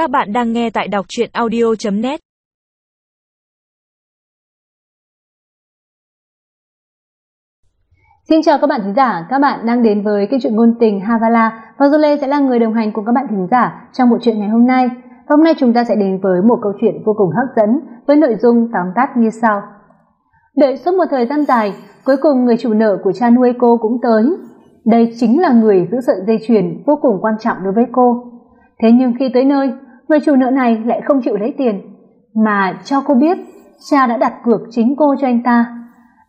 Các bạn đang nghe tại đọc chuyện audio.net Xin chào các bạn thính giả, các bạn đang đến với kênh truyện ngôn tình Havala và Lê sẽ là người đồng hành cùng các bạn thính giả trong bộ truyện ngày hôm nay. Và hôm nay chúng ta sẽ đến với một câu chuyện vô cùng hấp dẫn với nội dung tóm tắt như sau. Đợi suốt một thời gian dài, cuối cùng người chủ nợ của cha nuôi cô cũng tới. Đây chính là người giữ sợi dây chuyền vô cùng quan trọng đối với cô. Thế nhưng khi tới nơi, người chủ nợ này lại không chịu lấy tiền, mà cho cô biết cha đã đặt cược chính cô cho anh ta.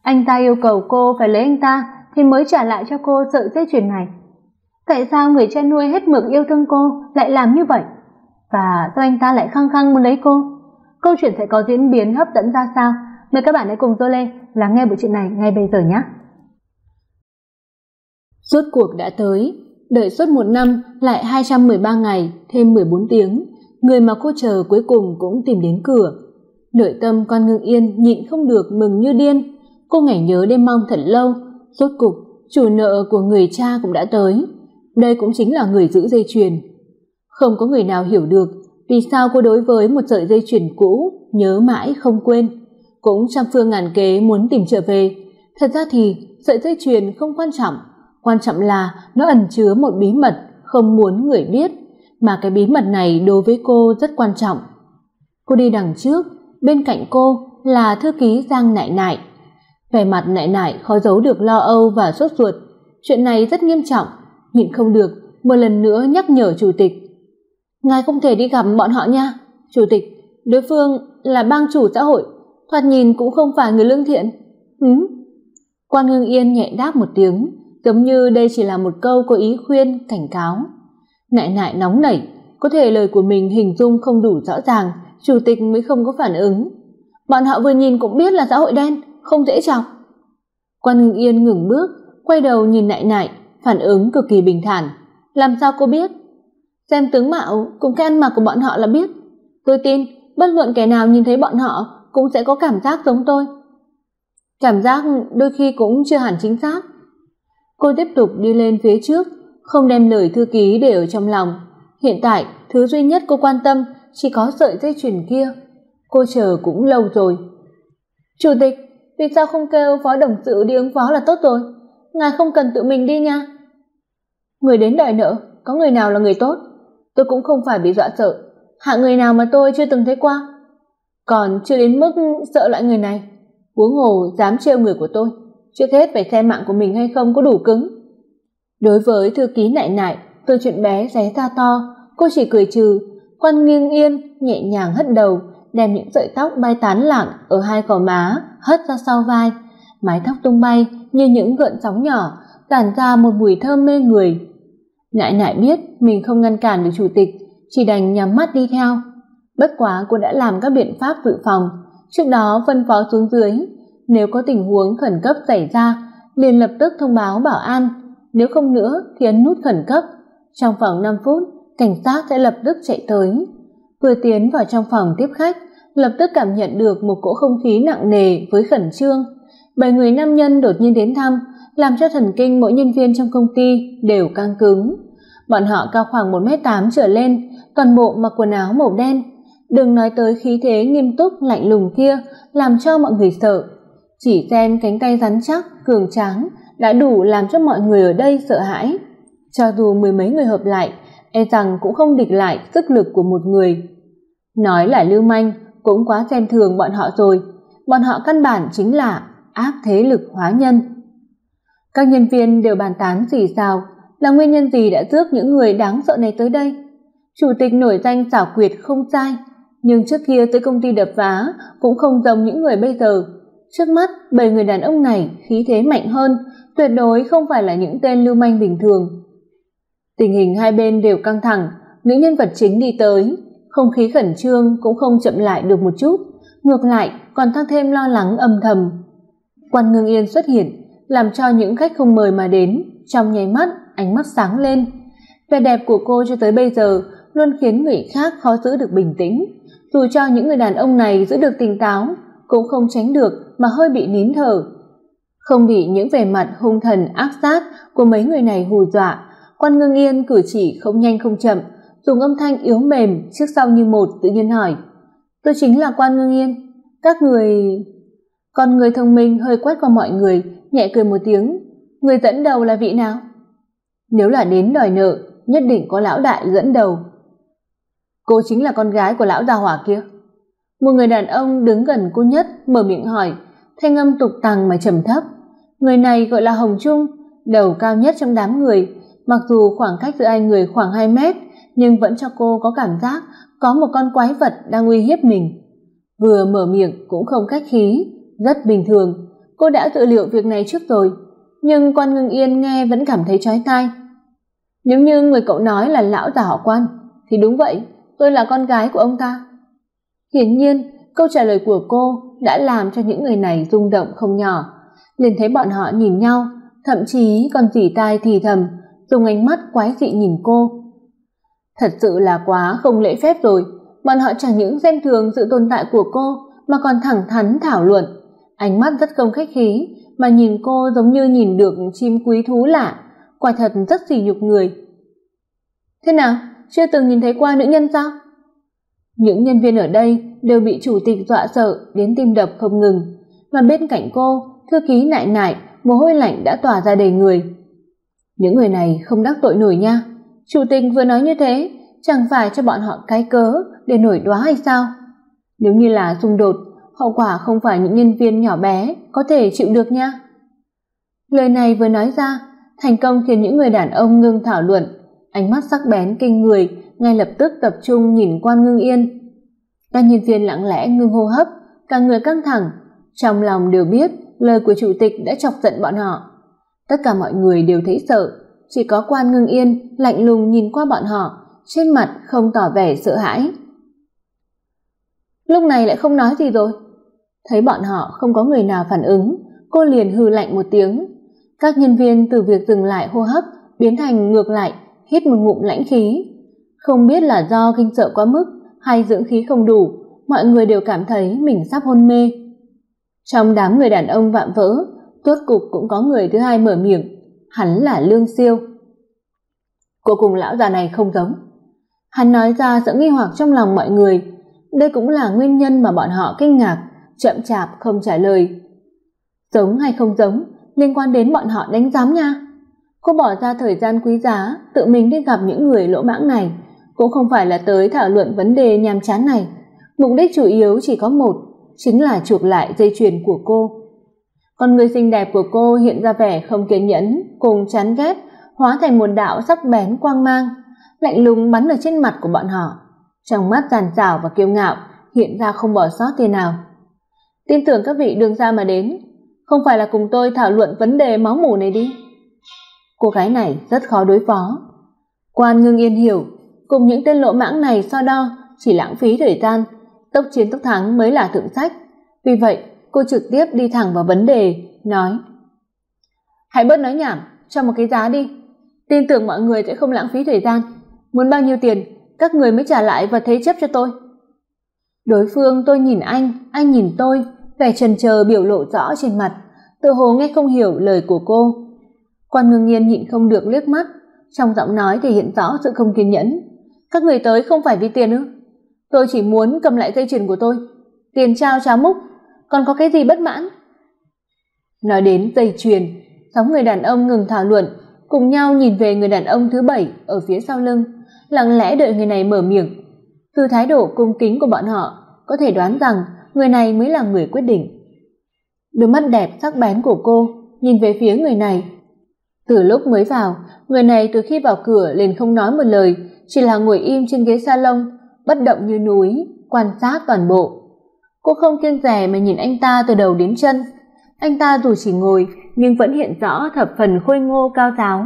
Anh ta yêu cầu cô phải lấy anh ta thì mới trả lại cho cô sợi dây chuyền này. Tại sao người cha nuôi hết mực yêu thương cô lại làm như vậy? Và sao anh ta lại khăng khăng muốn lấy cô? Câu chuyện sẽ có diễn biến hấp dẫn ra sao? Mời các bạn hãy cùng tôi lên lắng nghe bộ truyện này ngay bây giờ nhé. Rốt cuộc đã tới, đợi suốt một năm lại 213 ngày thêm 14 tiếng, người mà cô chờ cuối cùng cũng tìm đến cửa. Nội tâm con ngưng yên nhịn không được mừng như điên, cô ngày nhớ đêm mong thật lâu, rốt cục chủ nợ của người cha cũng đã tới. Đây cũng chính là người giữ dây chuyền. Không có người nào hiểu được vì sao cô đối với một sợi dây chuyền cũ nhớ mãi không quên, cũng trăm phương ngàn kế muốn tìm trở về. Thật ra thì sợi dây chuyền không quan trọng, quan trọng là nó ẩn chứa một bí mật không muốn người biết, mà cái bí mật này đối với cô rất quan trọng. Cô đi đằng trước, bên cạnh cô là thư ký Giang Nại Nại. Vẻ mặt Nại Nại khó giấu được lo âu và sốt ruột, chuyện này rất nghiêm trọng, nhịn không được, một lần nữa nhắc nhở chủ tịch. Ngài không thể đi gặp bọn họ nha, chủ tịch, đối phương là bang chủ xã hội, thoạt nhìn cũng không phải người lương thiện. Hứ? Quan Hưng Yên nhẹ đáp một tiếng, giống như đây chỉ là một câu có ý khuyên, cảnh cáo. Nại nại nóng nảy, có thể lời của mình hình dung không đủ rõ ràng, chủ tịch mới không có phản ứng. Bọn họ vừa nhìn cũng biết là xã hội đen, không dễ chọc. Quan Ngưng Yên ngừng bước, quay đầu nhìn nại nại, phản ứng cực kỳ bình thản. Làm sao cô biết? Xem tướng mạo cùng cái ăn mặc của bọn họ là biết. Tôi tin, bất luận kẻ nào nhìn thấy bọn họ cũng sẽ có cảm giác giống tôi. Cảm giác đôi khi cũng chưa hẳn chính xác. Cô tiếp tục đi lên phía trước, không đem lời thư ký để ở trong lòng. Hiện tại, thứ duy nhất cô quan tâm chỉ có sợi dây chuyền kia. Cô chờ cũng lâu rồi. Chủ tịch, vì sao không kêu phó đồng sự đi ứng phó là tốt rồi? Ngài không cần tự mình đi nha. Người đến đòi nợ, có người nào là người tốt? Tôi cũng không phải bị dọa sợ. Hạ người nào mà tôi chưa từng thấy qua. Còn chưa đến mức sợ loại người này. Huống hồ dám trêu người của tôi trước hết phải xem mạng của mình hay không có đủ cứng. Đối với thư ký nại nại, từ chuyện bé ré ra to, cô chỉ cười trừ, quan nghiêng yên, nhẹ nhàng hất đầu, đem những sợi tóc bay tán lạng ở hai gò má hất ra sau vai, mái tóc tung bay như những gợn sóng nhỏ, tản ra một mùi thơm mê người. Nại nại biết mình không ngăn cản được chủ tịch, chỉ đành nhắm mắt đi theo. Bất quá cô đã làm các biện pháp dự phòng, trước đó phân phó xuống dưới, nếu có tình huống khẩn cấp xảy ra, liền lập tức thông báo bảo an, nếu không nữa thì ấn nút khẩn cấp. Trong vòng 5 phút, cảnh sát sẽ lập tức chạy tới. Vừa tiến vào trong phòng tiếp khách, lập tức cảm nhận được một cỗ không khí nặng nề với khẩn trương. Bảy người nam nhân đột nhiên đến thăm, làm cho thần kinh mỗi nhân viên trong công ty đều căng cứng. Bọn họ cao khoảng 1m8 trở lên, toàn bộ mặc quần áo màu đen. Đừng nói tới khí thế nghiêm túc lạnh lùng kia, làm cho mọi người sợ chỉ xem cánh tay rắn chắc cường tráng đã đủ làm cho mọi người ở đây sợ hãi. Cho dù mười mấy người hợp lại e rằng cũng không địch lại sức lực của một người. Nói là lưu manh cũng quá xem thường bọn họ rồi. Bọn họ căn bản chính là áp thế lực hóa nhân. Các nhân viên đều bàn tán gì sao là nguyên nhân gì đã rước những người đáng sợ này tới đây. Chủ tịch nổi danh xảo quyệt không sai, nhưng trước kia tới công ty đập phá cũng không giống những người bây giờ trước mắt, bảy người đàn ông này khí thế mạnh hơn, tuyệt đối không phải là những tên lưu manh bình thường. Tình hình hai bên đều căng thẳng nữ nhân vật chính đi tới, không khí khẩn trương cũng không chậm lại được một chút, ngược lại còn tăng thêm lo lắng âm thầm. Quan ngưng yên xuất hiện, làm cho những khách không mời mà đến, trong nháy mắt, ánh mắt sáng lên. Vẻ đẹp của cô cho tới bây giờ luôn khiến người khác khó giữ được bình tĩnh. Dù cho những người đàn ông này giữ được tỉnh táo cũng không tránh được mà hơi bị nín thở. Không bị những vẻ mặt hung thần ác sát của mấy người này hù dọa, Quan Ngưng Yên cử chỉ không nhanh không chậm, dùng âm thanh yếu mềm trước sau như một tự nhiên hỏi tôi chính là quan ngưng yên. Các người con người thông minh hơi quét qua mọi người nhẹ cười một tiếng người dẫn đầu là vị nào? Nếu là đến đòi nợ nhất định có lão đại dẫn đầu. Cô chính là con gái của lão gia hỏa kia một người đàn ông đứng gần cô nhất, mở miệng hỏi, thanh âm tục tằng mà trầm thấp. Người này gọi là hồng trung, đầu cao nhất trong đám người. Mặc dù khoảng cách giữa hai người khoảng hai mét, nhưng vẫn cho cô có cảm giác có một con quái vật đang uy hiếp mình. Vừa mở miệng cũng không khách khí, rất bình thường. Cô đã dự liệu việc này trước rồi, nhưng quan ngưng yên nghe vẫn cảm thấy chói tai. Nếu như người cậu nói là lão già họ quan, thì đúng vậy, tôi là con gái của ông ta hiển nhiên, câu trả lời của cô đã làm cho những người này rung động không nhỏ. Liền thấy bọn họ nhìn nhau, thậm chí còn tỉ tai thì thầm, dùng ánh mắt quái dị nhìn cô. Thật sự là quá không lễ phép rồi. Bọn họ chẳng những xem thường sự tồn tại của cô, mà còn thẳng thắn thảo luận. Ánh mắt rất không khách khí, mà nhìn cô giống như nhìn được chim quý thú lạ. Quả thật rất sỉ nhục người. Thế nào? Chưa từng nhìn thấy qua nữ nhân sao? Những nhân viên ở đây đều bị chủ tịch dọa sợ đến tim đập không ngừng. Mà bên cạnh cô, thư ký nại nại, mồ hôi lạnh đã tỏa ra đầy người. Những người này không đắc tội nổi nha. Chủ tịch vừa nói như thế, chẳng phải cho bọn họ cái cớ để nổi đoá hay sao? Nếu như là xung đột, hậu quả không phải những nhân viên nhỏ bé có thể chịu được nha. Lời này vừa nói ra, thành công khiến những người đàn ông ngưng thảo luận. Ánh mắt sắc bén kinh người ngay lập tức tập trung nhìn quan ngưng yên. Các nhân viên lặng lẽ ngưng hô hấp, cả người căng thẳng. Trong lòng đều biết lời của chủ tịch đã chọc giận bọn họ. Tất cả mọi người đều thấy sợ. Chỉ có quan ngưng yên lạnh lùng nhìn qua bọn họ, trên mặt không tỏ vẻ sợ hãi. Lúc này lại không nói gì rồi. Thấy bọn họ không có người nào phản ứng, cô liền hừ lạnh một tiếng. Các nhân viên từ việc dừng lại hô hấp biến thành ngược lại, hít một ngụm lãnh khí không biết là do kinh sợ quá mức hay dưỡng khí không đủ, mọi người đều cảm thấy mình sắp hôn mê. Trong đám người đàn ông vạm vỡ tốt cục cũng có người thứ hai mở miệng, hắn là lương siêu. Cô cùng lão già này không giống. Hắn nói ra sự nghi hoặc trong lòng mọi người, đây cũng là nguyên nhân mà bọn họ kinh ngạc, chậm chạp không trả lời. Giống hay không giống, liên quan đến bọn họ đánh giám nha. Cô bỏ ra thời gian quý giá, tự mình đi gặp những người lỗ mãng này cũng không phải là tới thảo luận vấn đề nhàm chán này. Mục đích chủ yếu chỉ có một, chính là chuộc lại dây chuyền của cô. Còn người xinh đẹp của cô hiện ra vẻ không kiên nhẫn, cùng chán ghét, hóa thành một đạo sắc bén quang mang, lạnh lùng bắn ở trên mặt của bọn họ. Trong mắt giàn rào và kiêu ngạo, hiện ra không bỏ sót tia nào. Tin tưởng các vị đường ra mà đến, không phải là cùng tôi thảo luận vấn đề máu mủ này đi. Cô gái này rất khó đối phó. Quan ngưng yên hiểu cùng những tên lỗ mãng này so đo, chỉ lãng phí thời gian. Tốc chiến tốc thắng mới là thượng sách vì vậy, cô trực tiếp đi thẳng vào vấn đề, nói. Hãy bớt nói nhảm, cho một cái giá đi. Tin tưởng mọi người sẽ không lãng phí thời gian. Muốn bao nhiêu tiền, các người mới trả lại và thế chấp cho tôi. Đối phương tôi nhìn anh anh nhìn tôi, vẻ chần chờ biểu lộ rõ trên mặt. Tự hồ nghe không hiểu lời của cô. Quan ngưng nghiên nhịn không được liếc mắt. Trong giọng nói thể hiện rõ sự không kiên nhẫn các người tới không phải vì tiền ư? Tôi chỉ muốn cầm lại dây chuyền của tôi. Tiền trao cháo múc. Còn có cái gì bất mãn? Nói đến dây chuyền, sáu người đàn ông ngừng thảo luận, cùng nhau nhìn về người đàn ông thứ bảy ở phía sau lưng. Lặng lẽ đợi người này mở miệng. Từ thái độ cung kính của bọn họ, có thể đoán rằng người này mới là người quyết định. Đôi mắt đẹp sắc bén của cô nhìn về phía người này. Từ lúc mới vào, người này từ khi vào cửa liền không nói một lời chỉ là ngồi im trên ghế salon, bất động như núi, quan sát toàn bộ. Cô không kiêng dè mà nhìn anh ta từ đầu đến chân. Anh ta dù chỉ ngồi, nhưng vẫn hiện rõ thập phần khôi ngô cao giáo.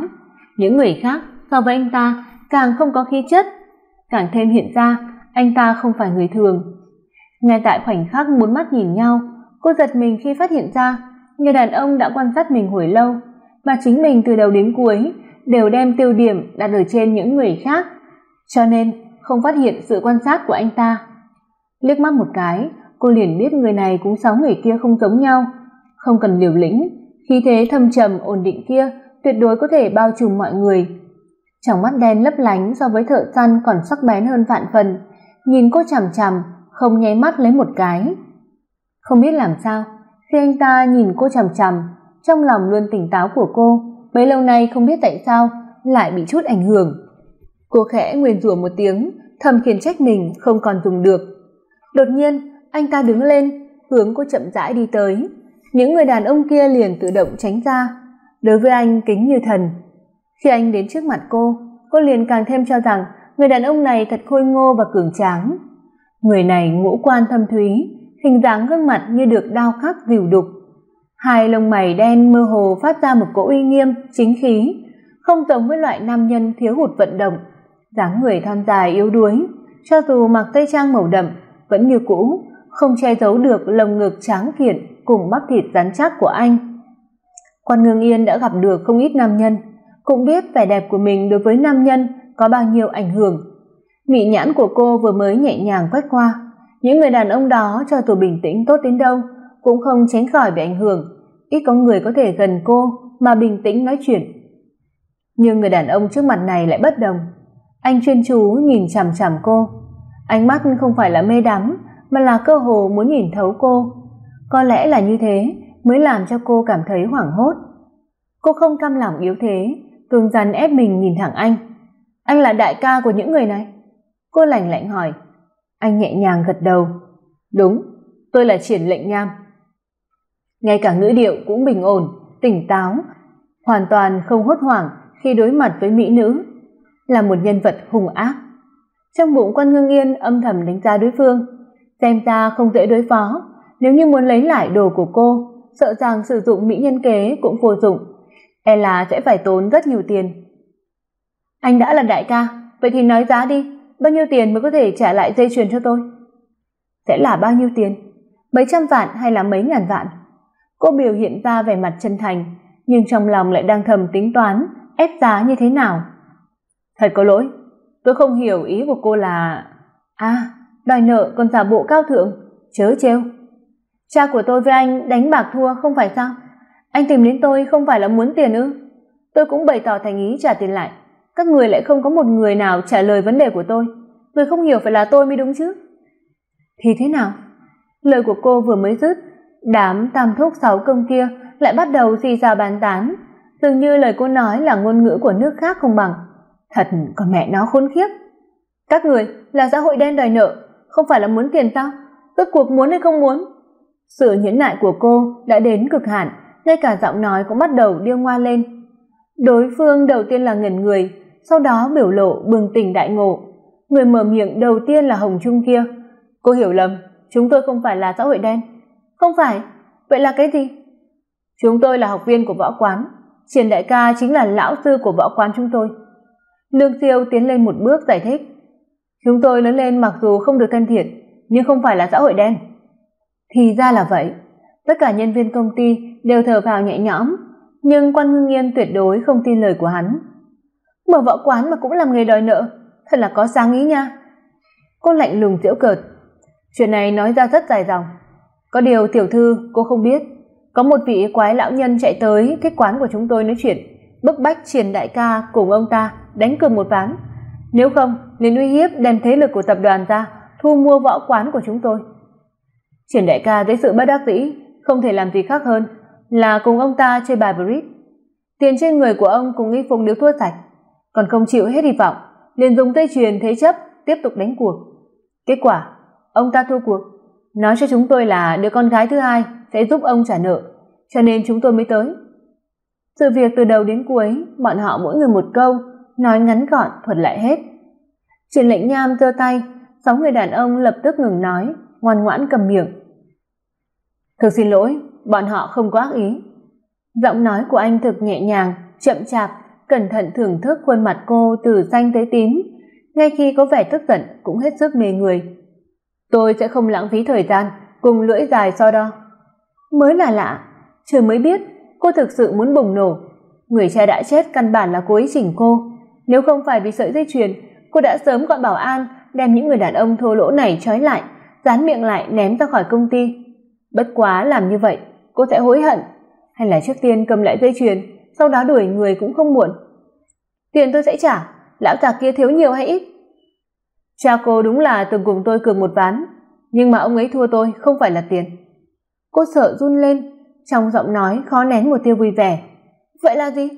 Những người khác so với anh ta càng không có khí chất. Càng thêm hiện ra, anh ta không phải người thường. Ngay tại khoảnh khắc bốn mắt nhìn nhau, cô giật mình khi phát hiện ra người đàn ông đã quan sát mình hồi lâu, mà chính mình từ đầu đến cuối đều đem tiêu điểm đặt ở trên những người khác cho nên, không phát hiện sự quan sát của anh ta. Liếc mắt một cái, cô liền biết người này cũng sáu người kia không giống nhau. Không cần liều lĩnh, khí thế thâm trầm, ổn định kia tuyệt đối có thể bao trùm mọi người. Trong mắt đen lấp lánh so với thợ săn còn sắc bén hơn vạn phần. Nhìn cô chằm chằm, không nháy mắt lấy một cái. Không biết làm sao, khi anh ta nhìn cô chằm chằm, trong lòng luôn tỉnh táo của cô, bấy lâu nay không biết tại sao lại bị chút ảnh hưởng cô khẽ nguyền rủa một tiếng, thầm khiển trách mình không còn dùng được. Đột nhiên, anh ta đứng lên, hướng cô chậm rãi đi tới. Những người đàn ông kia liền tự động tránh ra. Đối với anh, kính như thần. Khi anh đến trước mặt cô cô liền càng thêm cho rằng người đàn ông này thật khôi ngô và cường tráng. Người này ngũ quan thâm thúy, hình dáng gương mặt như được đao khắc dìu đục. Hai lông mày đen mơ hồ phát ra một cỗ uy nghiêm, chính khí. Không giống với loại nam nhân thiếu hụt vận động dáng người thon dài yếu đuối. Cho dù mặc tây trang màu đậm, vẫn như cũ, không che giấu được lồng ngực tráng kiện cùng bắp thịt rắn chắc của anh. Quan ngưng yên đã gặp được không ít nam nhân, cũng biết vẻ đẹp của mình đối với nam nhân có bao nhiêu ảnh hưởng. Mị nhãn của cô vừa mới nhẹ nhàng quét qua, những người đàn ông đó cho dù bình tĩnh tốt đến đâu, cũng không tránh khỏi bị ảnh hưởng. Ít có người có thể gần cô mà bình tĩnh nói chuyện. Nhưng người đàn ông trước mặt này lại bất đồng anh chuyên chú nhìn chằm chằm cô. Ánh mắt không phải là mê đắm, mà là cơ hồ muốn nhìn thấu cô. Có lẽ là như thế mới làm cho cô cảm thấy hoảng hốt. Cô không cam lòng yếu thế, cứng rắn ép mình nhìn thẳng anh. Anh là đại ca của những người này. Cô lạnh lạnh hỏi. Anh nhẹ nhàng gật đầu. Đúng, tôi là triển lệnh nham. Ngay cả ngữ điệu cũng bình ổn, tỉnh táo, hoàn toàn không hốt hoảng khi đối mặt với mỹ nữ là một nhân vật hung ác. Trong bụng quan ngưng yên âm thầm đánh giá đối phương, xem ra không dễ đối phó. Nếu như muốn lấy lại đồ của cô, sợ rằng sử dụng mỹ nhân kế cũng vô dụng e là sẽ phải tốn rất nhiều tiền. Anh đã là đại ca, vậy thì nói giá đi, bao nhiêu tiền mới có thể trả lại dây chuyền cho tôi? Sẽ là bao nhiêu tiền? Mấy trăm vạn hay là mấy ngàn vạn? Cô biểu hiện ra vẻ mặt chân thành, nhưng trong lòng lại đang thầm tính toán, ép giá như thế nào? Thật có lỗi, tôi không hiểu ý của cô là à đòi nợ còn giả bộ cao thượng, chớ trêu. Cha của tôi với anh đánh bạc thua không phải sao? Anh tìm đến tôi không phải là muốn tiền ư? Tôi cũng bày tỏ thành ý trả tiền lại. Các người lại không có một người nào trả lời vấn đề của tôi. Người không hiểu phải là tôi mới đúng chứ. Thì thế nào? Lời của cô vừa mới dứt, đám tam thúc sáu công kia lại bắt đầu xì xào bàn tán. Dường như lời cô nói là ngôn ngữ của nước khác không bằng thật còn mẹ nó khốn khiếp. Các người, là xã hội đen đòi nợ, không phải là muốn tiền sao rốt cuộc muốn hay không muốn? Sự nhẫn nại của cô đã đến cực hạn, ngay cả giọng nói cũng bắt đầu điêu ngoa lên. Đối phương đầu tiên là ngẩn người, sau đó biểu lộ bừng tỉnh đại ngộ. Người mở miệng đầu tiên là hồng trung kia. Cô hiểu lầm, chúng tôi không phải là xã hội đen. Không phải, vậy là cái gì? Chúng tôi là học viên của võ quán, triển đại ca chính là lão sư của võ quán chúng tôi lương siêu tiến lên một bước giải thích. Chúng tôi lớn lên mặc dù không được thân thiện, nhưng không phải là xã hội đen. Thì ra là vậy. Tất cả nhân viên công ty đều thở phào nhẹ nhõm, nhưng quan ngưng yên tuyệt đối không tin lời của hắn. Mở võ quán mà cũng làm nghề đòi nợ, thật là có sáng ý nha. Cô lạnh lùng giễu cợt. Chuyện này nói ra rất dài dòng. Có điều tiểu thư, cô không biết. Có một vị quái lão nhân chạy tới cái quán của chúng tôi nói chuyện, bức bách triển đại ca cùng ông ta đánh cược một ván. Nếu không liền uy hiếp đem thế lực của tập đoàn ra, thu mua võ quán của chúng tôi. Triển đại ca dưới sự bất đắc dĩ, không thể làm gì khác hơn là cùng ông ta chơi bài bridge tiền trên người của ông cùng y phục đều thua sạch, còn không chịu hết hy vọng, liền dùng dây chuyền thế chấp tiếp tục đánh cuộc. Kết quả, ông ta thua cuộc. Nói cho chúng tôi là đứa con gái thứ hai sẽ giúp ông trả nợ, cho nên chúng tôi mới tới. Sự việc từ đầu đến cuối, bọn họ mỗi người một câu nói ngắn gọn, thuật lại hết. Triển lệnh nham giơ tay, sáu người đàn ông lập tức ngừng nói, ngoan ngoãn cầm miệng. Thực xin lỗi, bọn họ không có ác ý. Giọng nói của anh thực nhẹ nhàng, chậm chạp, cẩn thận thưởng thức khuôn mặt cô từ xanh tới tím. Ngay khi có vẻ tức giận, cũng hết sức mê người. Tôi sẽ không lãng phí thời gian, cùng lưỡi dài so đo. Mới là lạ, trời mới biết, cô thực sự muốn bùng nổ. Người cha đã chết căn bản là cố ý chỉnh cô nếu không phải vì sợi dây chuyền, cô đã sớm gọi bảo an, đem những người đàn ông thô lỗ này trói lại, dán miệng lại ném ra khỏi công ty. Bất quá làm như vậy, cô sẽ hối hận. Hay là trước tiên cầm lại dây chuyền, sau đó đuổi người cũng không muộn. Tiền tôi sẽ trả, lão già kia thiếu nhiều hay ít? Cha cô đúng là từng cùng tôi cược một ván, nhưng mà ông ấy thua tôi không phải là tiền. Cô sợ run lên, trong giọng nói khó nén một tia vui vẻ. Vậy là gì?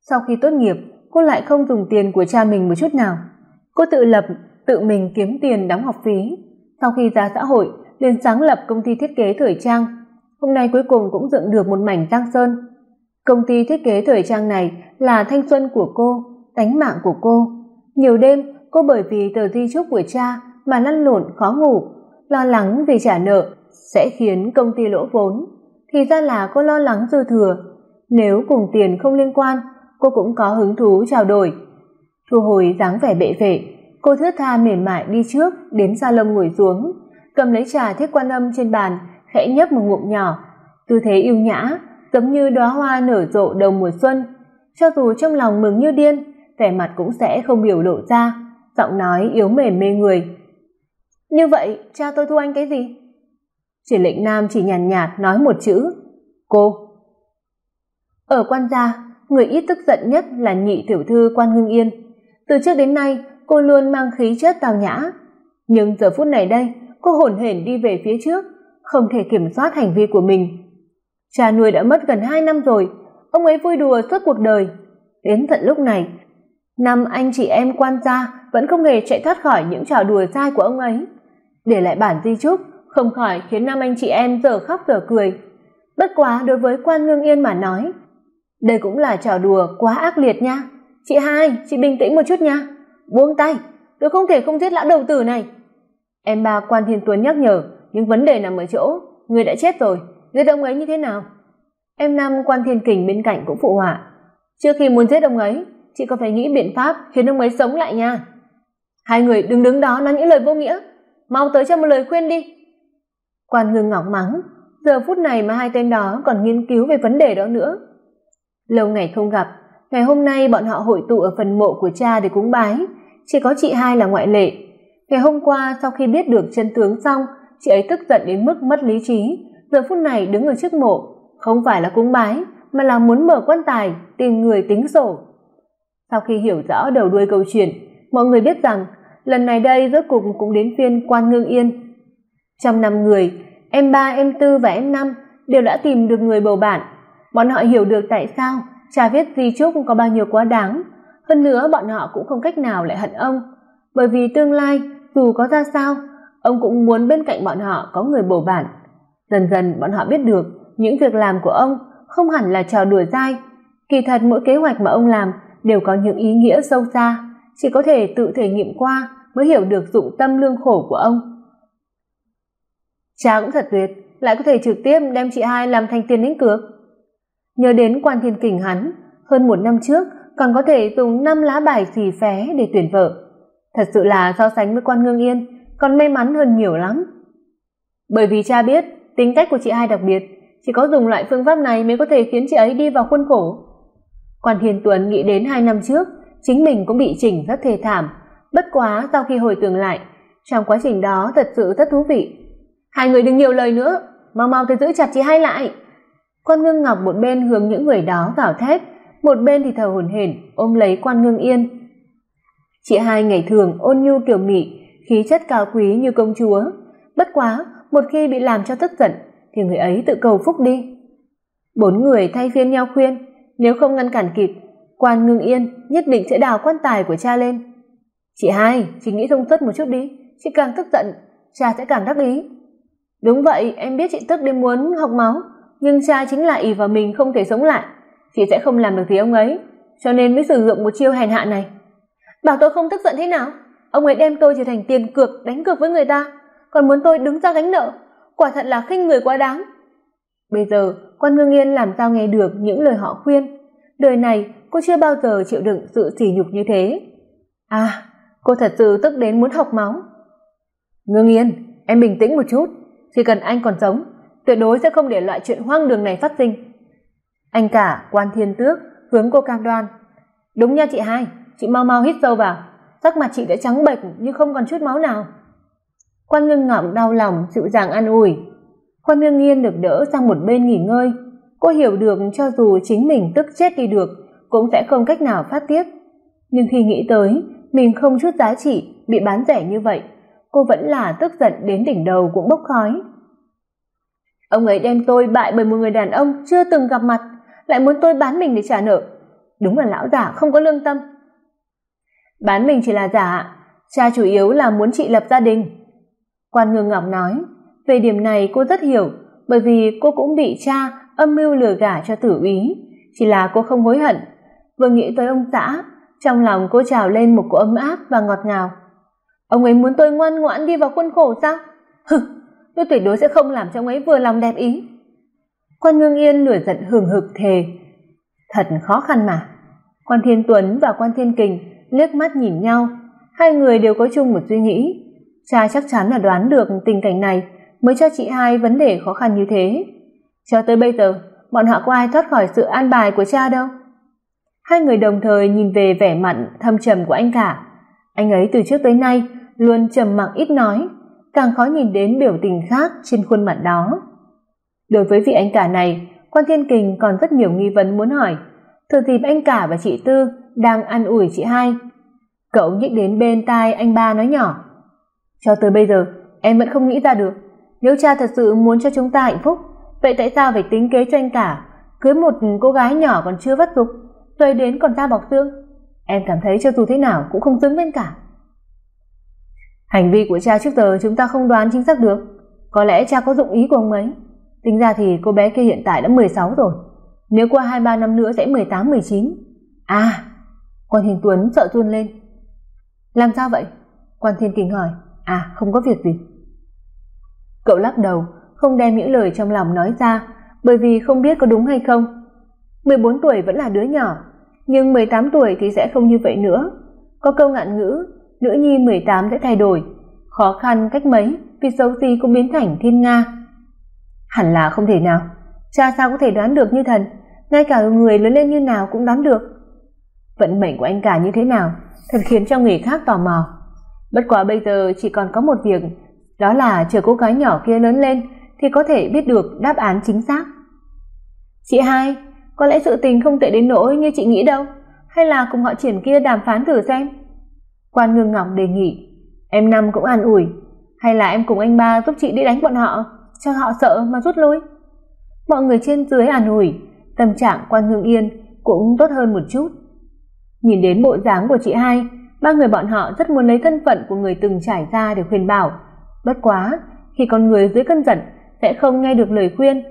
Sau khi tốt nghiệp cô lại không dùng tiền của cha mình một chút nào. Cô tự lập, tự mình kiếm tiền đóng học phí. Sau khi ra xã hội, liền sáng lập công ty thiết kế thời trang. Hôm nay cuối cùng cũng dựng được một mảnh giang sơn. Công ty thiết kế thời trang này là thanh xuân của cô, tánh mạng của cô. Nhiều đêm, cô bởi vì tờ di chúc của cha mà lăn lộn, khó ngủ, lo lắng vì trả nợ sẽ khiến công ty lỗ vốn. Thì ra là cô lo lắng dư thừa. Nếu cùng tiền không liên quan cô cũng có hứng thú trao đổi. Thu hồi dáng vẻ bệ vệ cô thướt tha mềm mại đi trước đến salon ngồi xuống cầm lấy trà thiết quan âm trên bàn khẽ nhấp một ngụm nhỏ. Tư thế yêu nhã giống như đóa hoa nở rộ đầu mùa xuân. Cho dù trong lòng mừng như điên vẻ mặt cũng sẽ không biểu lộ ra giọng nói yếu mềm mê người. Như vậy cha tôi thu anh cái gì? Chỉ lệnh nam chỉ nhàn nhạt, nhạt nói một chữ cô. Ở quan gia người ít tức giận nhất là nhị tiểu thư quan ngưng yên. Từ trước đến nay, cô luôn mang khí chất tào nhã. Nhưng giờ phút này đây, cô hổn hển đi về phía trước, không thể kiểm soát hành vi của mình. Cha nuôi đã mất gần hai năm rồi, ông ấy vui đùa suốt cuộc đời. Đến tận lúc này, năm anh chị em quan gia vẫn không hề chạy thoát khỏi những trò đùa dai của ông ấy. Để lại bản di chúc không khỏi khiến năm anh chị em giờ khóc giờ cười. Bất quá đối với quan ngưng yên mà nói đây cũng là trò đùa quá ác liệt nha. Chị hai, chị bình tĩnh một chút nha. Buông tay, tôi không thể không giết lão đầu tử này. Em ba quan thiên tuấn nhắc nhở, nhưng vấn đề nằm ở chỗ, người đã chết rồi, giết ông ấy như thế nào? Em năm quan thiên kình bên cạnh cũng phụ họa, trước khi muốn giết ông ấy, chị có phải nghĩ biện pháp khiến ông ấy sống lại nha? Hai người đứng đứng đó nói những lời vô nghĩa, mau tới cho một lời khuyên đi. Quan ngưng ngọc mắng, giờ phút này mà hai tên đó còn nghiên cứu về vấn đề đó nữa lâu ngày không gặp, ngày hôm nay bọn họ hội tụ ở phần mộ của cha để cúng bái. Chỉ có chị hai là ngoại lệ. Ngày hôm qua, sau khi biết được chân tướng xong, chị ấy tức giận đến mức mất lý trí. Giờ phút này đứng ở trước mộ, không phải là cúng bái, mà là muốn mở quan tài, tìm người tính sổ. Sau khi hiểu rõ đầu đuôi câu chuyện, mọi người biết rằng, lần này đây rốt cục cũng đến phiên quan ngưng yên. Trong năm người, em ba, em tư và em năm đều đã tìm được người bầu bạn bọn họ hiểu được tại sao cha viết di chúc có bao nhiêu quá đáng. Hơn nữa, bọn họ cũng không cách nào lại hận ông. Bởi vì tương lai, dù có ra sao, ông cũng muốn bên cạnh bọn họ có người bầu bạn. Dần dần, bọn họ biết được những việc làm của ông không hẳn là trò đùa dai. Kỳ thật, mỗi kế hoạch mà ông làm đều có những ý nghĩa sâu xa. Chỉ có thể tự thể nghiệm qua mới hiểu được dụng tâm lương khổ của ông. Cha cũng thật tuyệt, lại có thể trực tiếp đem chị hai làm thành tiền đánh cược nhớ đến quan thiên kình hắn, hơn một năm trước, còn có thể dùng năm lá bài xì phé để tuyển vợ thật sự là so sánh với quan ngưng yên, còn may mắn hơn nhiều lắm. Bởi vì cha biết, tính cách của chị hai đặc biệt, chỉ có dùng loại phương pháp này mới có thể khiến chị ấy đi vào khuôn khổ. Quan thiên tuấn nghĩ đến hai năm trước, chính mình cũng bị chỉnh rất thê thảm, bất quá sau khi hồi tưởng lại, trong quá trình đó thật sự rất thú vị. Hai người đừng nhiều lời nữa, mau mau tới giữ chặt chị hai lại quan ngưng ngọc một bên hướng những người đó gào thét một bên thì thở hổn hển, ôm lấy quan ngưng yên. Chị hai ngày thường ôn nhu kiều mị, khí chất cao quý như công chúa. Bất quá, một khi bị làm cho tức giận, thì người ấy tự cầu phúc đi. Bốn người thay phiên nhau khuyên, nếu không ngăn cản kịp, quan ngưng yên nhất định sẽ đào quan tài của cha lên. Chị hai, chị nghĩ thông suốt một chút đi, chị càng tức giận, cha sẽ càng đắc ý. Đúng vậy, em biết chị tức đến muốn học máu nhưng cha chính là ỷ vào mình không thể sống lại chị sẽ không làm được gì ông ấy. Cho nên mới sử dụng một chiêu hèn hạ này. Bảo tôi không tức giận thế nào? Ông ấy đem tôi trở thành tiền cược, đánh cược với người ta. Còn muốn tôi đứng ra gánh nợ? Quả thật là khinh người quá đáng. Bây giờ, quan ngưng yên làm sao nghe được những lời họ khuyên? Đời này, cô chưa bao giờ chịu đựng sự sỉ nhục như thế. À cô thật sự tức đến muốn học máu. Ngưng yên, em bình tĩnh một chút. Chỉ cần anh còn sống tuyệt đối sẽ không để loại chuyện hoang đường này phát sinh. Anh cả quan thiên tước hướng cô cam đoan. Đúng nha chị hai, chị mau mau hít sâu vào. Sắc mặt chị đã trắng bệch nhưng không còn chút máu nào. Quan ngưng ngọng đau lòng, dịu dàng an ủi. Quan ngưng nghiên được đỡ sang một bên nghỉ ngơi. Cô hiểu được cho dù chính mình tức chết đi được, cũng sẽ không cách nào phát tiết. Nhưng khi nghĩ tới, mình không chút giá trị, bị bán rẻ như vậy, cô vẫn là tức giận đến đỉnh đầu cũng bốc khói ông ấy đem tôi bại bởi một người đàn ông chưa từng gặp mặt, lại muốn tôi bán mình để trả nợ. Đúng là lão giả không có lương tâm. Bán mình chỉ là giả, cha chủ yếu là muốn chị lập gia đình. Quan ngư ngọc nói, về điểm này cô rất hiểu, bởi vì cô cũng bị cha âm mưu lừa gả cho tử úy, chỉ là cô không hối hận. Vừa nghĩ tới ông xã, trong lòng cô trào lên một cỗ ấm áp và ngọt ngào. Ông ấy muốn tôi ngoan ngoãn đi vào khuôn khổ sao? Hừ! Tôi tuyệt đối sẽ không làm cho ông ấy vừa lòng đẹp ý. Quan ngưng yên lửa giận hừng hực thề, thật khó khăn mà. Quan thiên tuấn và quan thiên kình liếc mắt nhìn nhau, hai người đều có chung một suy nghĩ. Cha chắc chắn là đoán được tình cảnh này, mới cho chị hai vấn đề khó khăn như thế. Cho tới bây giờ, bọn họ có ai thoát khỏi sự an bài của cha đâu? Hai người đồng thời nhìn về vẻ mặt thâm trầm của anh cả. Anh ấy từ trước tới nay luôn trầm mặc ít nói càng khó nhìn đến biểu tình khác trên khuôn mặt đó. Đối với vị anh cả này, quan thiên kình còn rất nhiều nghi vấn muốn hỏi. Thừa dịp anh cả và chị tư đang ăn ủi chị hai, cậu nhích đến bên tai anh ba nói nhỏ. Cho tới bây giờ, em vẫn không nghĩ ra được. Nếu cha thật sự muốn cho chúng ta hạnh phúc, vậy tại sao phải tính kế cho anh cả? Cưới một cô gái nhỏ còn chưa vất dục rồi đến còn da bọc xương. Em cảm thấy cho dù thế nào cũng không xứng anh cả hành vi của cha trước giờ chúng ta không đoán chính xác được. Có lẽ cha có dụng ý của ông ấy. Tính ra thì cô bé kia hiện tại đã mười sáu rồi. Nếu qua hai, ba năm nữa sẽ mười tám, mười chín. À quan thiên tuấn sợ run lên. Làm sao vậy? Quan thiên kình hỏi. À không có việc gì. Cậu lắc đầu, không đem những lời trong lòng nói ra, bởi vì không biết có đúng hay không. mười bốn tuổi vẫn là đứa nhỏ, nhưng mười tám tuổi thì sẽ không như vậy nữa. Có câu ngạn ngữ nữ nhi mười tám sẽ thay đổi. Khó khăn cách mấy, vì xấu gì cũng biến thành thiên nga. Hẳn là không thể nào. Cha sao có thể đoán được như thần? Ngay cả người lớn lên như nào cũng đoán được. Vận mệnh của anh cả như thế nào? Thật khiến cho người khác tò mò. Bất quá bây giờ chỉ còn có một việc. Đó là chờ cô gái nhỏ kia lớn lên thì có thể biết được đáp án chính xác. Chị hai, có lẽ sự tình không tệ đến nỗi như chị nghĩ đâu. Hay là cùng họ triển kia đàm phán thử xem quan ngưng ngọc đề nghị, em năm cũng an ủi, hay là em cùng anh ba giúp chị đi đánh bọn họ, cho họ sợ mà rút lui? Mọi người trên dưới an ủi, tâm trạng quan ngưng yên cũng tốt hơn một chút. Nhìn đến bộ dáng của chị hai, ba người bọn họ rất muốn lấy thân phận của người từng trải ra để khuyên bảo. Bất quá, khi con người dưới cơn giận sẽ không nghe được lời khuyên,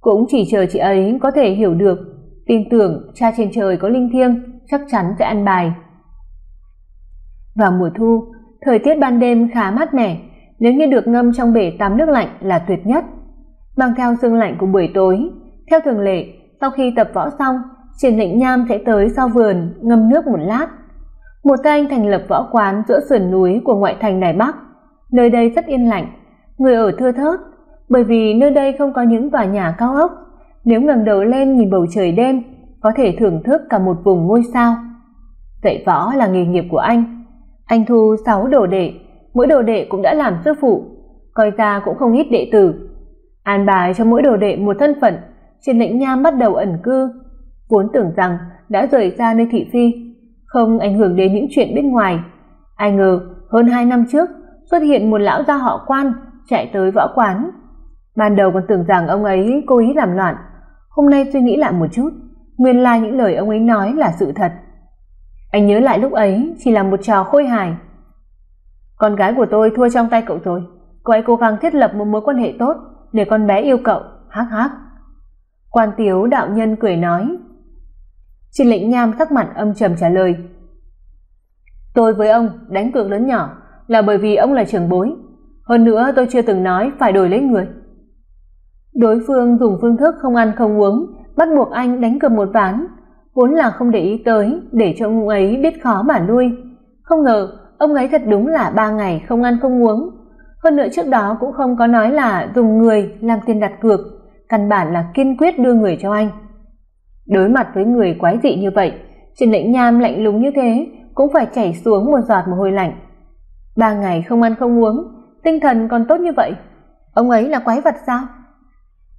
cũng chỉ chờ chị ấy có thể hiểu được, tin tưởng cha trên trời có linh thiêng chắc chắn sẽ ăn bài vào mùa thu. Thời tiết ban đêm khá mát mẻ. Nếu như được ngâm trong bể tắm nước lạnh là tuyệt nhất. Mang theo sương lạnh của buổi tối. Theo thường lệ, sau khi tập võ xong, triển lệnh nham sẽ tới sau vườn, ngâm nước một lát. Một tay anh thành lập võ quán giữa sườn núi của ngoại thành đài bắc. Nơi đây rất yên lặng, người ở thưa thớt, bởi vì nơi đây không có những tòa nhà cao ốc. Nếu ngẩng đầu lên nhìn bầu trời đêm, có thể thưởng thức cả một vùng ngôi sao. Dạy võ là nghề nghiệp của anh anh thu sáu đồ đệ, mỗi đồ đệ cũng đã làm sư phụ, coi ra cũng không ít đệ tử. An bài cho mỗi đồ đệ một thân phận, trên lĩnh nha bắt đầu ẩn cư, vốn tưởng rằng đã rời xa nơi thị phi, không ảnh hưởng đến những chuyện bên ngoài. Ai ngờ, hơn hai năm trước, xuất hiện một lão gia họ quan, chạy tới võ quán. Ban đầu còn tưởng rằng ông ấy cố ý làm loạn, hôm nay suy nghĩ lại một chút, nguyên lai những lời ông ấy nói là sự thật anh nhớ lại lúc ấy, chỉ là một trò khôi hài. Con gái của tôi thua trong tay cậu rồi. Cô ấy cố gắng thiết lập một mối quan hệ tốt để con bé yêu cậu. Hắc hắc. Quan tiếu đạo nhân cười nói. Trình lệnh nham sắc mặt âm trầm trả lời. Tôi với ông đánh cược lớn nhỏ là bởi vì ông là trưởng bối. Hơn nữa tôi chưa từng nói phải đổi lấy người. Đối phương dùng phương thức không ăn không uống, bắt buộc anh đánh cược một ván vốn là không để ý tới, để cho ông ấy biết khó mà nuôi. Không ngờ, ông ấy thật đúng là ba ngày không ăn không uống. Hơn nữa trước đó cũng không có nói là dùng người làm tiền đặt cược, căn bản là kiên quyết đưa người cho anh. Đối mặt với người quái dị như vậy trần lệnh nham lạnh lùng như thế, cũng phải chảy xuống một giọt mồ hôi lạnh. Ba ngày không ăn không uống, tinh thần còn tốt như vậy. Ông ấy là quái vật sao?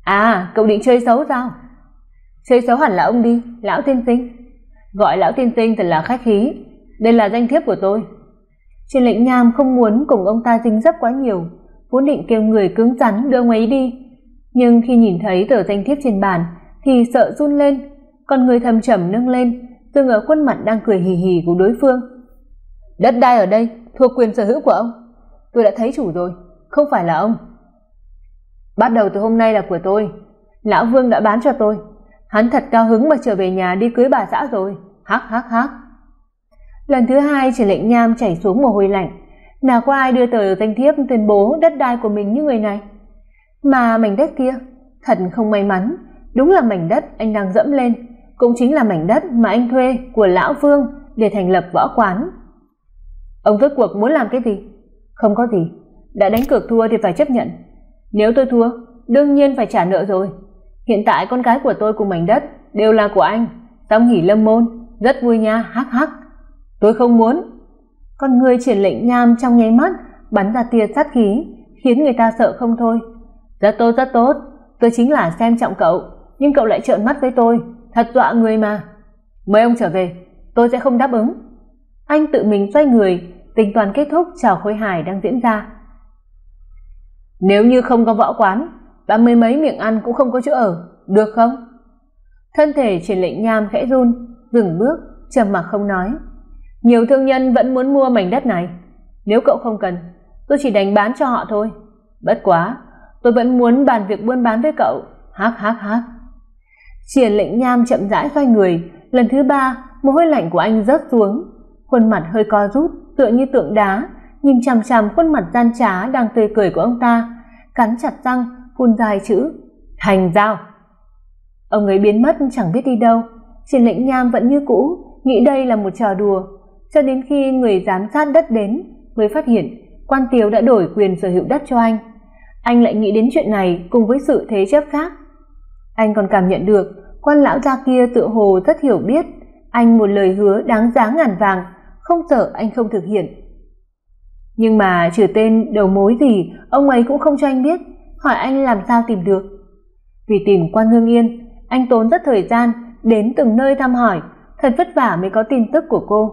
À cậu định chơi xấu sao? Chơi xấu hẳn là ông đi, lão tiên sinh. Gọi lão tiên sinh thật là khách khí. Đây là danh thiếp của tôi. Triển lệnh nham không muốn cùng ông ta dính dấp quá nhiều. Vốn định kêu người cứng rắn đưa ông ấy đi. Nhưng khi nhìn thấy tờ danh thiếp trên bàn, thì sợ run lên. Còn người thầm trầm nâng lên, dừng ở khuôn mặt đang cười hì hì của đối phương. Đất đai ở đây, thuộc quyền sở hữu của ông. Tôi đã thấy chủ rồi, không phải là ông. Bắt đầu từ hôm nay là của tôi. Lão vương đã bán cho tôi hắn thật cao hứng mà trở về nhà đi cưới bà xã rồi. Hắc hắc hắc. Lần thứ hai chỉ lệnh nham chảy xuống mồ hôi lạnh. Nào có ai đưa tờ danh thiếp tuyên bố đất đai của mình như người này? Mà mảnh đất kia, thật không may mắn. Đúng là mảnh đất anh đang dẫm lên. Cũng chính là mảnh đất mà anh thuê của lão vương để thành lập võ quán. Ông rốt cuộc muốn làm cái gì? Không có gì. Đã đánh cược thua thì phải chấp nhận. Nếu tôi thua, đương nhiên phải trả nợ rồi hiện tại con gái của tôi cùng mảnh đất đều là của anh. Xong nghỉ lâm môn, rất vui nha, hắc hắc. Tôi không muốn. Con người triển lệnh nham trong nháy mắt, bắn ra tia sát khí, khiến người ta sợ không thôi. Rất tốt rất tốt. Tôi chính là xem trọng cậu, nhưng cậu lại trợn mắt với tôi. Thật dọa người mà. Mời ông trở về, tôi sẽ không đáp ứng. Anh tự mình xoay người, tính toán kết thúc trò khôi hài đang diễn ra. Nếu như không có võ quán và mười mấy miệng ăn cũng không có chỗ ở, được không? Thân thể triển lệnh nham khẽ run, dừng bước, trầm mặc không nói. Nhiều thương nhân vẫn muốn mua mảnh đất này. Nếu cậu không cần, tôi chỉ đánh bán cho họ thôi. Bất quá, tôi vẫn muốn bàn việc buôn bán với cậu. Hắc hắc hắc. Triển lệnh nham chậm rãi xoay người. Lần thứ ba, mồ hôi lạnh của anh rớt xuống. Khuôn mặt hơi co rút, tựa như tượng đá, nhìn chằm chằm khuôn mặt gian trá đang tươi cười của ông ta, cắn chặt răng phun dài chữ, thành giao. Ông ấy biến mất chẳng biết đi đâu. Triển lệnh nham vẫn như cũ, nghĩ đây là một trò đùa. Cho đến khi người giám sát đất đến, mới phát hiện quan tiếu đã đổi quyền sở hữu đất cho anh. Anh lại nghĩ đến chuyện này cùng với sự thế chấp khác. Anh còn cảm nhận được, quan lão gia kia tự hồ rất hiểu biết. Anh một lời hứa đáng giá ngàn vàng, không sợ anh không thực hiện. Nhưng mà trừ tên đầu mối gì, ông ấy cũng không cho anh biết hỏi anh làm sao tìm được. Vì tìm quan hương yên, anh tốn rất thời gian đến từng nơi thăm hỏi, thật vất vả mới có tin tức của cô.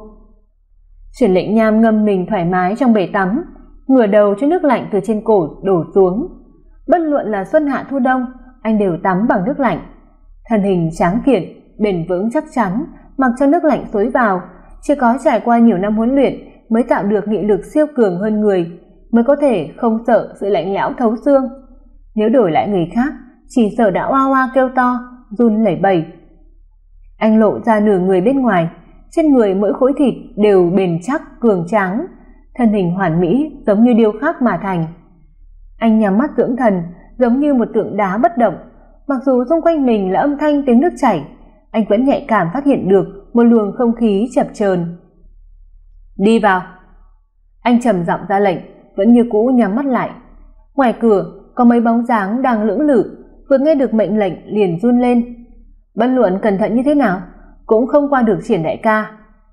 Triển lệnh nham ngâm mình thoải mái trong bể tắm, ngửa đầu cho nước lạnh từ trên cổ đổ xuống. Bất luận là xuân hạ thu đông, anh đều tắm bằng nước lạnh. Thân hình tráng kiện, bền vững chắc chắn, mặc cho nước lạnh xối vào chỉ có trải qua nhiều năm huấn luyện mới tạo được nghị lực siêu cường hơn người, mới có thể không sợ sự lạnh lẽo thấu xương nếu đổi lại người khác, chỉ sợ đã oa oa kêu to, run lẩy bẩy. Anh lộ ra nửa người bên ngoài, trên người mỗi khối thịt đều bền chắc, cường tráng. Thân hình hoàn mỹ, giống như điêu khắc mà thành. Anh nhắm mắt dưỡng thần, giống như một tượng đá bất động. Mặc dù xung quanh mình là âm thanh tiếng nước chảy, anh vẫn nhạy cảm phát hiện được một luồng không khí chập chờn. Đi vào. Anh trầm giọng ra lệnh, vẫn như cũ nhắm mắt lại. Ngoài cửa có mấy bóng dáng đang lưỡng lự, vừa nghe được mệnh lệnh liền run lên. Bất luận cẩn thận như thế nào, cũng không qua được triển đại ca.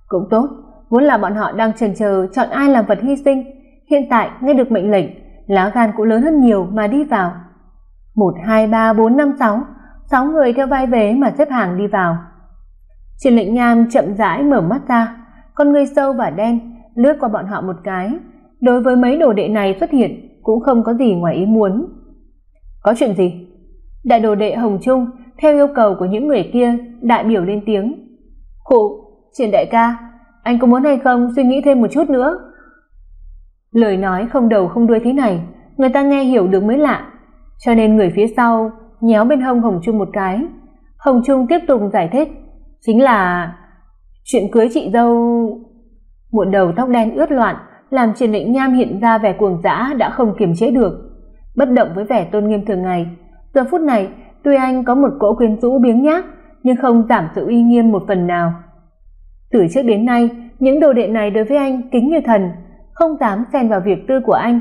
Cũng tốt, vốn là bọn họ đang chần chờ chọn ai làm vật hy sinh, hiện tại nghe được mệnh lệnh, lá gan cũng lớn hơn nhiều mà đi vào. Một, hai, ba, bốn, năm, sáu sáu người theo vai vế mà xếp hàng đi vào. Triển lệnh nham chậm rãi mở mắt ra, con người sâu và đen lướt qua bọn họ một cái. Đối với mấy đồ đệ này xuất hiện cũng không có gì ngoài ý muốn. Có chuyện gì? Đại đồ đệ hồng trung, theo yêu cầu của những người kia, đại biểu lên tiếng. Khụ, triển đại ca, anh có muốn hay không suy nghĩ thêm một chút nữa? Lời nói không đầu không đuôi thế này, người ta nghe hiểu được mới lạ. Cho nên người phía sau nhéo bên hông hồng trung một cái. Hồng trung tiếp tục giải thích, chính là chuyện cưới chị dâu, muộn đầu tóc đen ướt loạn làm triển lệnh nham hiện ra vẻ cuồng dã đã không kiềm chế được. Bất động với vẻ tôn nghiêm thường ngày, giờ phút này, tuy anh có một cỗ quyến rũ biếng nhác, nhưng không giảm sự uy nghiêm một phần nào. Từ trước đến nay, những đồ đệ này đối với anh kính như thần, không dám xen vào việc tư của anh.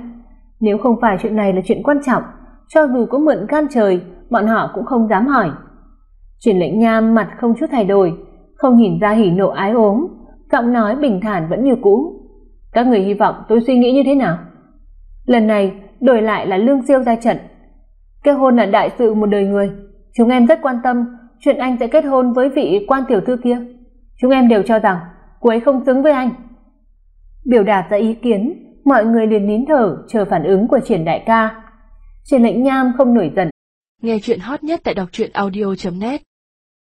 Nếu không phải chuyện này là chuyện quan trọng, cho dù có mượn gan trời, bọn họ cũng không dám hỏi. Truyền lệnh nham mặt không chút thay đổi, không nhìn ra hỉ nộ ái ốm, giọng nói bình thản vẫn như cũ các người hy vọng tôi suy nghĩ như thế nào? Lần này, đổi lại là lương siêu ra trận. Kết hôn là đại sự một đời người. Chúng em rất quan tâm chuyện anh sẽ kết hôn với vị quan tiểu thư kia. Chúng em đều cho rằng cô ấy không xứng với anh. Biểu đạt ra ý kiến, mọi người liền nín thở chờ phản ứng của triển đại ca. Triển lệnh nham không nổi giận. Nghe chuyện hot nhất tại đọc truyện audio net.